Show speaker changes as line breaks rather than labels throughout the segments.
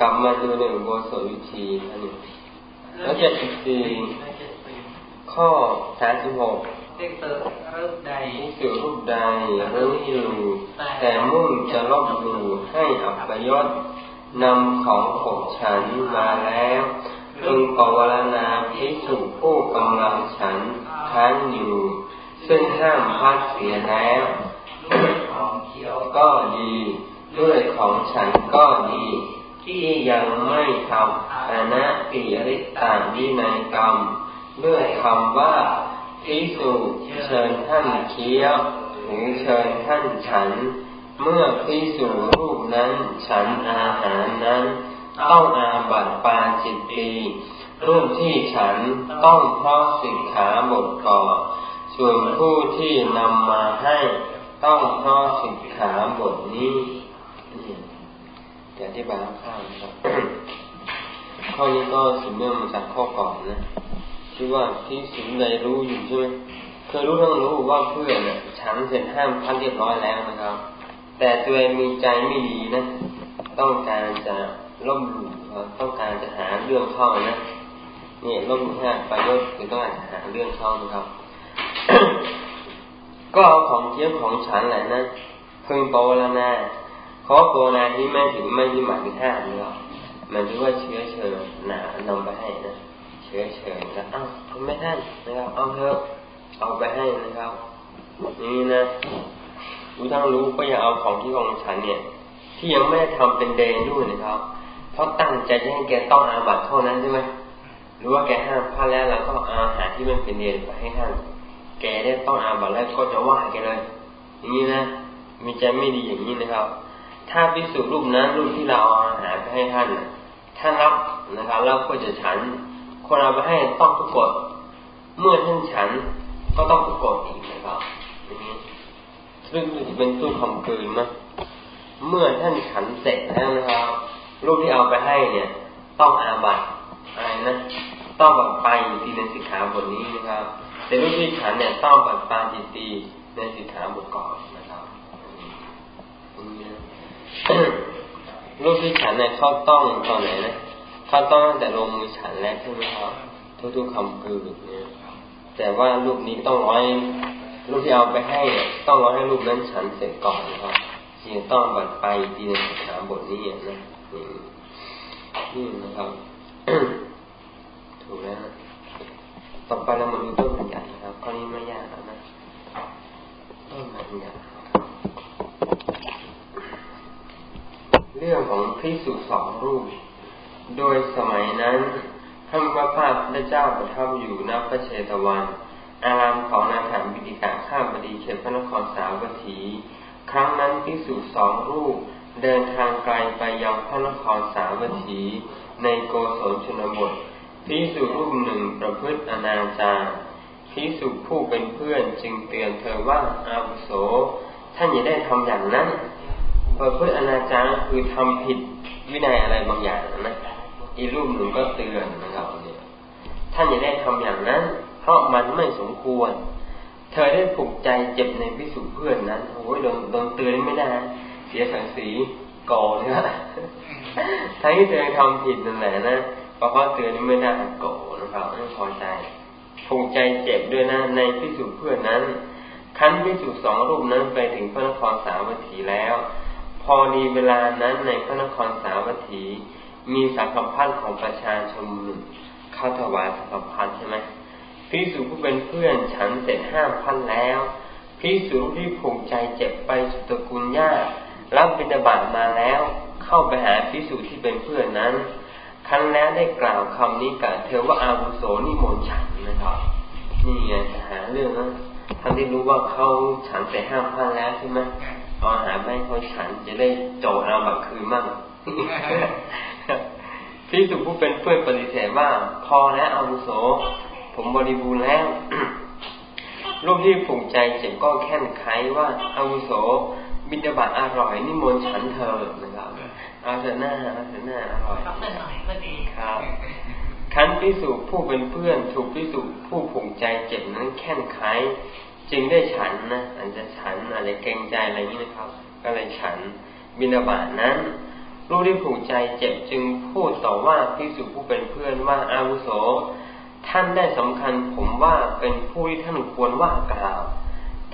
กลับมาดูหนึ่งโบสถวิธีอันหนึ่งแล้วเจ็ดสิบสี่ข้อสามสิบหก
ที่สื่อรูปใด
สื่อรูปใดรู้อยู่แต่มุ่งจะลบหลู่ให้อัปยศนำของขบฉันมาแล้วพึงปวารณาพิสุผู้กำลังฉันค้างอยู่ ซึ่งห้ามพัดเสียแล้วก็ดี ด้วยของฉันก็ดี ที่ยังไม่ทำอนัติริตาวินัยกรรม ด้วยคำว่าพิสุเชิญท่านเคี้ยวหรือเชิญท่านฉัน เมื่อพิสุรูปนั้นฉันอาหารนั้นต้องอาบัตปาจิตตีรูปที่ฉันต้องเพราะสิกขาบทก่อ ส่วนผู้ที่นำมาให้ต้องเพราะสิกขาบทนี้ เดี๋ยวที่บายข้าวนะครับ ข้อนี้ก็สืบเนื่องมาจากข้อก่อนนะที่ว่าที่สิงใดรู้อยู่ใช่ไหมเคยรู้ทั้งรู้ว่าเพื่อนเนี่ยฉันเสร็จห้ามพันเรียบร้อยแล้วนะครับ แต่ตัวเองมีใจไม่ดีนะ ต้องการจะล่มหลู่ต้องการจะหาเรื่องเข้านะเนี่ยล่มหลู่ห้าประโยชน์คือต้องการจะหาเรื่องเข้านะครับ ก็เอาของเที่ยวของฉันแหละนะพึงปวารณา เพราะโกนาที่ไม่ถึงไม่ที่หมายถึงห้ามนะครับมันถือว่าเชื้อเชิญหนานำไปให้นะเชื้อเชิญนะอ้าวคุณไม่ท่านนะครับเอาเถอะเอาไปให้นะครับ นี่นะรู้ทั้งรู้ก็อย่าเอาของที่ของฉันเนี่ย ที่ยังไม่ได้ทำเป็นเดนด้วยนะครับเพราะตั้งใจจะให้แกต้องอาบัตเท่านั้นใช่ไหมหรือว่าแกห้ามพลาดแล้วเราก็เอาอาหารที่มันเป็นเดนไปให้ท่านแกได้ต้องอาบัตแล้วก็จะว่าแกเลย อย่างนี้นะมีใจไม่ดีอย่างนี้นะครับ ถ้าพิสูจรูปนั้นรูปที่เราเอาอาหารไปให้ท่านท่านรับนะครับแล้วก็จะฉัน คนเอาไปให้ต้องทุกกฎเมื่อท่านฉันก็ต้องทุกกฎอีกนะครับอย่างนี้ซึ่งจะเป็นตู้คำกืนนะเมื่อท่านฉันเสร็จแล้วนะครับ รูปที่เอาไปให้เนี่ย ต้องอาบัตอะไรนะต้องบัตไปตีในสิกขาบทนี้นะครับ แต่รูปที่ฉันเนี่ยต้องบัตปาจิตีในสิกขาบทก่อนนะ รูปที่ฉันเนี่ยเขาต้องตอนไหนนะเขาต้องตั้งแต่ลงมือฉันแล้วใช่ไหมครับทุกๆคำกือเนี่ยแต่ว่ารูปนี้ต้องร้อยรูปที่เอาไปให้ต้องร้อยให้รูปนั้นฉันเสร็จก่อนนะครับจึงต้องบัดไปดีในสถานบทนี้นะนี่นะครับถูกแล้วต่อไปเรามาดูต้นบัญญัติครับข้อนี้ไม่ยากแล้วนะต้นบัญญัติเรื่องของพิสุสองรูป โดยสมัยนั้นท่านพระพาพระเจ้าประทับอยู่ณพระเชตวัน อารามของนาถามบิดิกาข้ามบดีเขตพระนครสาวัตถี ครั้งนั้นพิสุสองรูปเดินทางไกลไปยังพระนครสาวัตถี ในโกศลชนบทพิสุรูปหนึ่งประพฤติอนาจารพิสุผู้เป็นเพื่อนจึงเตือนเธอว่าอาวุโสท่านอย่าได้ทำอย่างนั้น ประพฤติอนาจารคือทำผิดวินัยอะไรบางอย่างนะอีรูปหนึ่งก็เตือนนะครับเนี่ยท่านอย่าได้ทำอย่างนั้น เพราะมันไม่สมควร เธอได้ผูกใจเจ็บในพิสุเพื่อนนั้นโอ้ยโดนโดนเตือนไม่ได้เสียสังสีก่อเนี่ยทั้งที่เธอทำผิดนั่นแหละนะเพราะว่าเตือนไม่ได้โกนะครับไม่พอใจผูกใจเจ็บด้วยนะในพิสุเพื่อนนั้นคั้นพิสุสองรูปนั้นไปถึงพระนครสาวัตถีแล้ว พอดีเวลานั้นในพระนครสาวัตถี มีสังฆพันธ์ของประชาชนเข้าถวายสังฆพันธ์ใช่ไหมพิสูจผู้เป็นเพื่อนฉันเสร็จห้าพันแล้วพิสูจที่ผูกใจเจ็บไปสุตกุลญารับบิณฑบาตมาแล้ว เข้าไปหาพิสูจที่เป็นเพื่อนนั้น ครั้งแล้วได้กล่าวคำนี้กับเธอว่าอาวุโสนิมนต์ฉันนะครับนี่ไงหาเรื่องนะท่านได้รู้ว่าเขาฉันเสร็จห้าพันแล้วใช่ไหม เอาอาหารไม่เขาฉันจะได้โจเอาบักคืนมั่งที่สุผู้เป็นเพื่อนปฏิเสธว่าพอแล้วอาวุโส ผมบริบูรณ์แล้วรูปที่ผูกใจเจ็บก็แค่นไขว่าอาวุโสบิดาบัตอร่อยนิมนต์ฉันเธอนะครับเอาเถอะหน้าเอาเถอะหน้าอร่อย
รับหน่อยก็ดี
ครับคันพิสูจผู้เป็นเพื่อนถูกพิสูจผู้ผูกใจเจ็บนั้นแค่นไข จึงได้ฉันนะอาจจะฉันอะไรเกรงใจอะไรนี้นะครับ ก็เลยฉันบินาบาตนั้นลูกที่ผูกใจเจ็บจึงพูดต่อว่าพิสุผู้เป็นเพื่อนว่าอาวุโส ท่านได้สำคัญผมว่าเป็นผู้ที่ท่านควรว่ากล่าว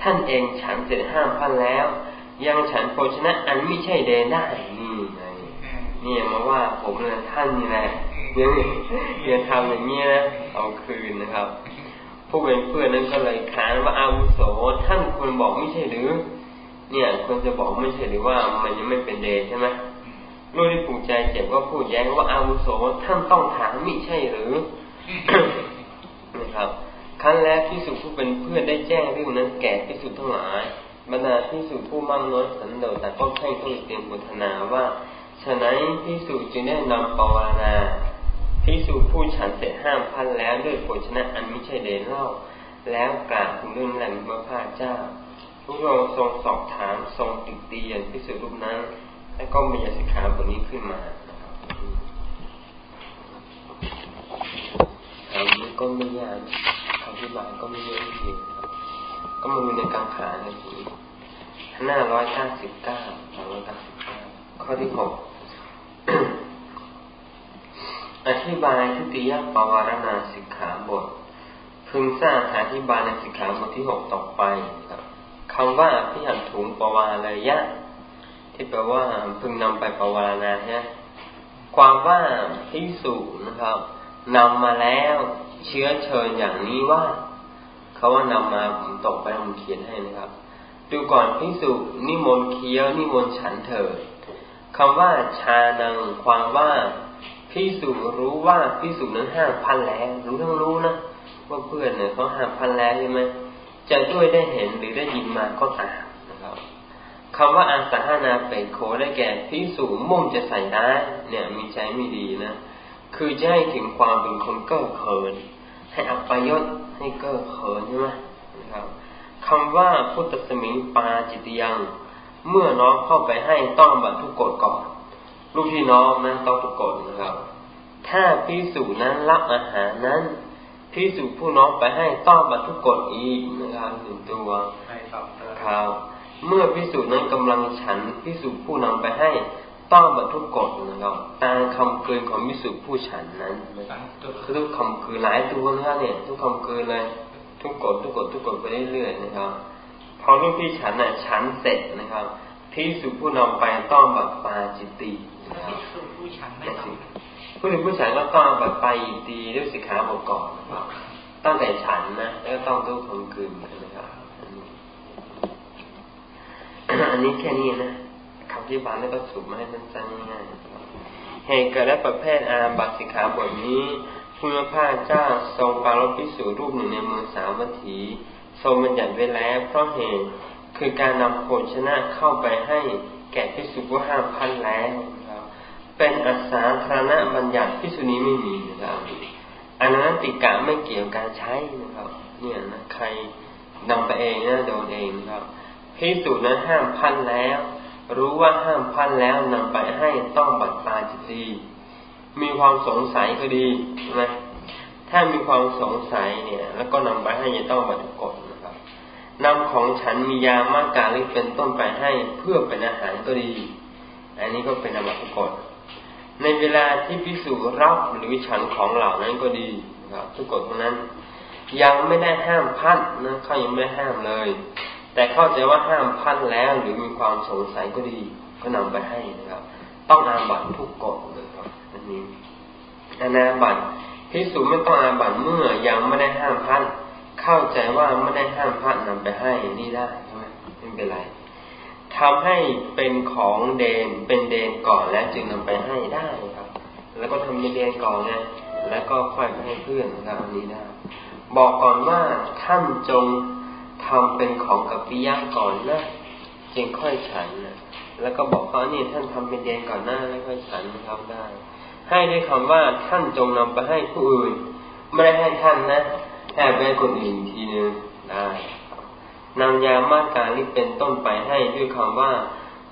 ท่านเองฉันเสร็จห้ามพันแล้ว ยังฉันโภชนะอันไม่ใช่เดนได้นี่ไงนี่มาว่าผมเลยท่านนี่แหละยังอย่าทำอย่างนี้นะเอาคืนนะครับ ผู้เป็นเพื่อนนั้นก็เลยค้านว่าอาวุโสท่านควรบอกไม่ใช่หรือ เนี่ยควรจะบอกไม่ใช่หรือว่ามันยังไม่เป็นเดชใช่ไหมลูกที่ผูกใจเจ็บก็พูดแย้งว่าอาวุโสท่านต้องถามมิใช่หรือนะครับครั้นแล้วพิสุผู้เป็นเพื่อนได้แจ้งเรื่องนั้นแก่พิสุทั้งหลายบรรดาพิสุผู้มั่งน้อยสันโดษแต่ก็ใข่ต้องเตรียมบุทนาว่าฉะนั้นพิสุจึงได้นำปวารณา พิสุผู้ฉันเสร็จห้ามพันแล้วด้วยโภชนะอันไม่ใช่เดนเล่า แล้วกล่าวถึงเรื่องแหลมพระพาเจ้าพวกเราทรงสอบถามทรงติดเตียนพิสุรูปนั้น แล้วก็มีสิกขาบทนี้ขึ้นมาถามนี้ก็ไม่ยากคำที่บายก็ไม่เยอะจริงก็มาดูในกลางขาเลยทีหน้าร้อยห้าสิบเก้าร้อยเก้าสิบเก้าข้อที่หก อธิบายทุติยปวารณาสิกขาบท พึงทราบอธิบายในสิกขาบทที่หกต่อไปครับคำว่าพิหันถุงปวารเลยะ ที่แปลว่าพึงนำไปปวารณาใช่ไหมความว่าพิสูจนะครับนำมาแล้วเชื้อเชิญอย่างนี้ว่าเขาว่านำมาผมตกไปผมเขียนให้นะครับ ดูก่อนพิสูจนิมนต์เคี้ยวนิมนต์ฉันเถิดคำว่าชานังความว่า พิสูรู้ว่าพิสูนั้นห้ามพันแล้วรู้ทั้งรู้นะว่าเพื่อนเนี่ยเขาห้ามพันแล้วใช่ไหมจะด้วยได้เห็นหรือได้ยินมาก็ตามนะครับคำว่าอาสาหนาเปโคได้แก่พิสูมุ่งจะใส่ร้ายเนี่ยมีใจไม่ดีนะคือจะให้ถึงความเป็นคนเก้อเขิน ให้อัปยศให้เก้อเขินใช่ไหมนะครับคำว่าพุทธสมิงปาจิตยัง เมื่อน้องเข้าไปให้ต้องบัตรทุกกฎก่อน ลูกพี่น้องนะต้องทุกกฎนะครับ ถ้าพิสูจนั้นรับอาหารนั้นพิสูจผู้น้องไปให้ต้องบัตรทุกกฎอีกนะครับหนึ่งตัวครับเมื่อพิสูจน์นั้นกำลังฉันพิสูจน์ผู้นำไปให้ต้องบรรทุกกฎนะครับตามคำเกินของพิสูจน์ผู้ฉันนั้นคือทุกคำคือหลายตัวนะครับเนี่ย ทุกคำเกินเลยทุกกฎทุกกฎทุกกฎไปเรื่อยๆนะครับพอลูกพี่ฉันน่ะฉันเสร็จนะครับ พิสูจน์ผู้นำไปต้องบัตปาจิตตินะครับผู้ฉันไม่ต้องผู้ถึงผู้ฉันก็ต้องบัตไปตีด้วยสิขาบทก่อนนะครับตั้งแต่ฉันนะแล้วต้องทุกคำเกินนะครับอันนี้แค่นี้นะคำที่บาลแล้วก็สุบมาให้สั้นๆง่ายๆเหตุเกิดและประเภทอาบัตสิกขาบทนี้พุทธพาเจ้าทรงปารลพิสูรรูปหนึ่งในเมืองสาวัตถี ทรงบัญญัติไว้แล้วเพราะเหตุ คือการนำโภชนะเข้าไปให้แก่พิสุผู้ห้ามพันแล้วนะครับ เป็นอาสาธารณบัญญัติพิสุนี้ไม่มีนะครับอันนั้นติกะไม่เกี่ยวกับการใช้นะครับ เนี่ยนะใครนำไปเองนะโดนเองนะครับพิสูจน์นั้นห้ามพันแล้ว รู้ว่าห้ามพันแล้วนำไปให้ต้องบัตรตาจิตดีมีความสงสัยก็ดีใช่ไหมถ้ามีความสงสัยเนี่ย แล้วก็นำไปให้จะต้องบัตรกฎ นำของฉันมียามากกาลิเป็นต้นไปให้เพื่อเป็นอาหารก็ดี อันนี้ก็เป็นอบัตกฎในเวลาที่พิสูจรับหรือฉันของเหล่านั้นก็ดีนะครับทุกกฎทั้งนั้น ยังไม่ได้ห้ามพัดนะเขายังไม่ห้ามเลย แต่เข้าใจว่าห้ามพันแล้วหรือมีความสงสัยก็ดี ก็นำไปให้นะครับ ต้องอาบัตทุกกฎเลยครับอันนี้อนาบัตพิสูจไม่ต้องอาบัตเมื่อยังไม่ได้ห้ามพัน เข้าใจว่าไม่ได้ห้ามพันนำไปให้นี่ได้ใช่ไหมไม่เป็นไรทำให้เป็นของเดนเป็นเดนก่อนแล้วจึงนำไปให้ได้ครับ แล้วก็ทำเป็นเดนก่อนเนี่ยแล้วก็ค่อยไปให้เพื่อนนะครับอันนี้ได้บอกก่อนว่าท่านจงทำเป็นของกับปิยะก่อนนะจึงค่อยฉันนะแล้วก็บอกเขานี่ท่านทำเป็นเดนก่อนหน้าแล้วค่อยฉันทำได้ ให้ด้วยคำว่าท่านจงนำไปให้ผู้อื่น ไม่ได้ให้ท่านนะ ให้ไปคนอื่นทีนึงได้นำยามาการีเป็นต้นไปให้ด้วยคำว่า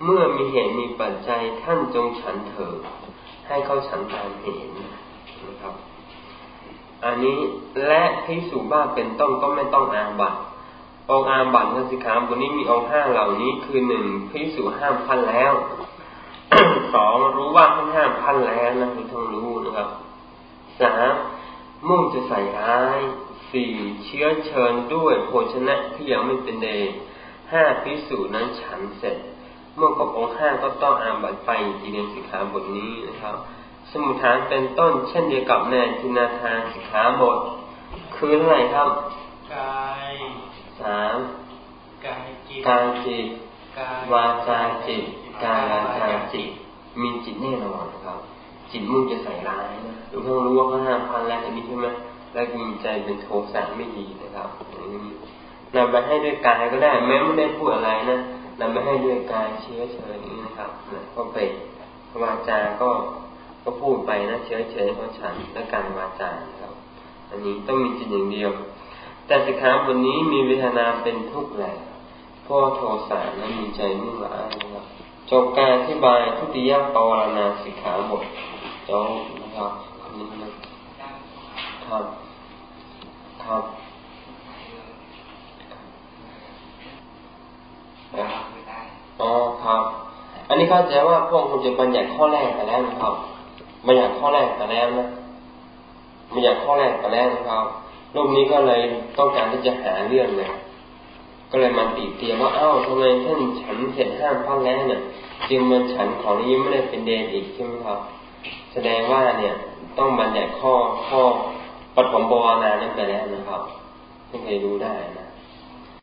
เมื่อมีเหตุมีปัจจัยท่านจงฉันเถิดให้เขาฉันตามเหตุนะครับ อันนี้และพิสูบ้าเป็นต้นก็ไม่ต้องอาบัตองอาบัตนสิกขาบทนี้มีองค์ห้าเหล่านี้คือหนึ่งพิสูห้ามพันแล้วสองรู้ว่าทั้งห้ามพันแล้วนะไม่ต้องรู้นะครับสามมุ่งจะใส่ร้าย สี่เชื้อเชิญด้วยโภชนะที่ยังไม่เป็นเดห้าพิสูจนั้นฉันเสร็จ เมื่อครบองค์ห้าก็ต้องอาบัตไปจีเรียนสิกขาบทนี้นะครับ สมุทฐานเป็นต้นเช่นเดียวกับในทินาทานสิกขาบท คือเท่าไหร่ครับ
กาย
สาม
กายจิต
กายจิตวาจาจิตกายวาจาจิตมีจิตแน่นอนครับ จิตมุ่งจะใส่ร้ายนะหรือเพิ่งรู้ว่าเขาห้ามพันแล้วอันนี้ใช่ไหม แล้วมีใจเป็นโทสะไม่ดีนะครับนำไปให้ด้วยกายก็ได้ แม้ไม่ได้พูดอะไรนะนำไปให้ด้วยกายเชื้อเชิญนี้นะครับนะก็เป็นวาจาก็ก็พูดไปนะเชื้อเชิญเพราะฉันและการวาจาครับ อันนี้ต้องมีจิตอย่างเดียว แต่สิขาบนนี้มีเวทนาเป็นทุกข์แหละเพราะโทสะนั้นมีใจมุ่งร้ายนะครับจบการอธิบายทุติยปวารณาสิกขาบทจบนะครับนี้นะ ครับครับอ๋อครับ อันนี้เข้าใจว่าพวกคุณจะบัญญัติข้อแรกไปแล้วนะครับบัญญัติข้อแรกไปแล้วนะบัญญัติข้อแรกไปแล้วนะครับรูปนี้ก็เลยต้องการที่จะหาเรื่องเลยก็เลยมาตีเตียว่าเอ้าทำไมท่านฉันเสร็จห้ามพักแล้วเนี่ยจึงมันฉันของนี้ไม่ได้เป็นเดนอีกใช่ไหมครับ แสดงว่าเนี่ยต้องบัญญัติข้อข้อ ปฐมบวนานั่นไปแล้วนะครับท่านเคยรู้ได้นะ